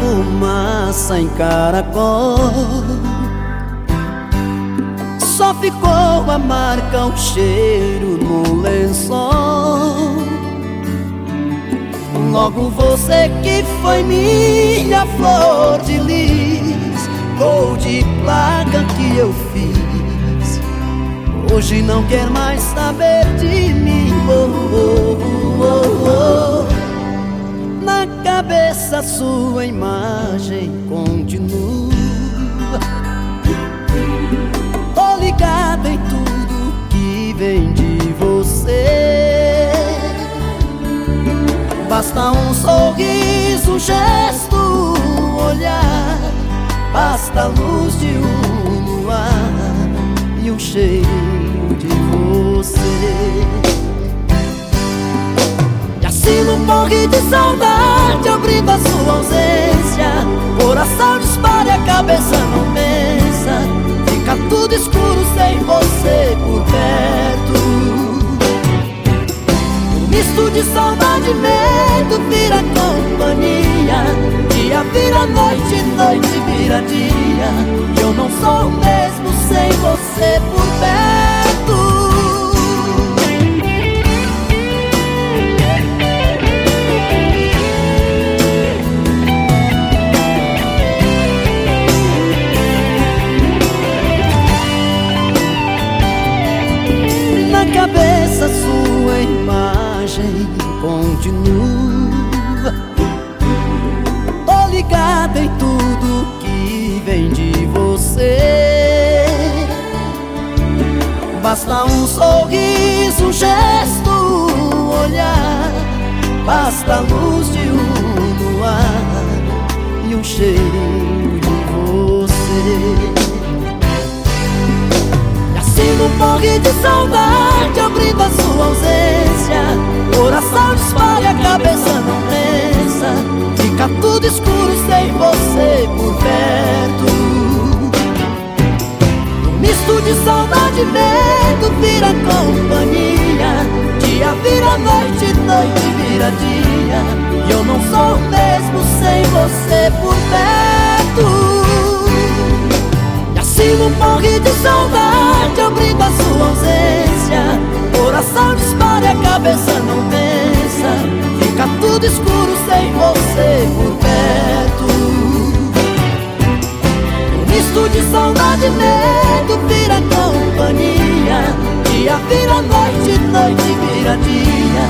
fumaça em caracol. Só ficou a marca, o cheiro no lençol. Logo você que foi minha flor de lis Gol de placa que eu fiz. Hoje não quer mais saber de mim. Oh, oh, oh, oh. Cabeça sua imagem continua. Tô ligado em tudo que vem de Basta um sorriso, um gesto, um olhar. Basta a luz de um luar E o cheiro morre de saudade Abrindo a sua ausência. Coração dispara e a cabeça não pensa. Fica tudo escuro sem você por perto. Misto de saudade mesmo vira companhia. Dia vira noite, noite vira dia. E eu não sou o mesmo sem você por perto continua. Em tudo que vem de você. Basta um sorriso, um gesto, um olhar. Basta a luz de um luar E um cheiro de você. E assim no morre de saudade Abrindo a sua ausência Coração espalha, cabeça não pensa. Fica tudo escuro sem você por perto. Um misto de saudade e medo vira companhia. Dia vira noite, noite vira dia. E eu não sou o mesmo sem você por perto. E assim não morre de saudade Eu brindo a sua ausência Coração dispara a cabeça não pensa. Fica tudo escuro sem você por perto. Um misto de saudade e medo vira companhia. Dia vira noite, noite vira dia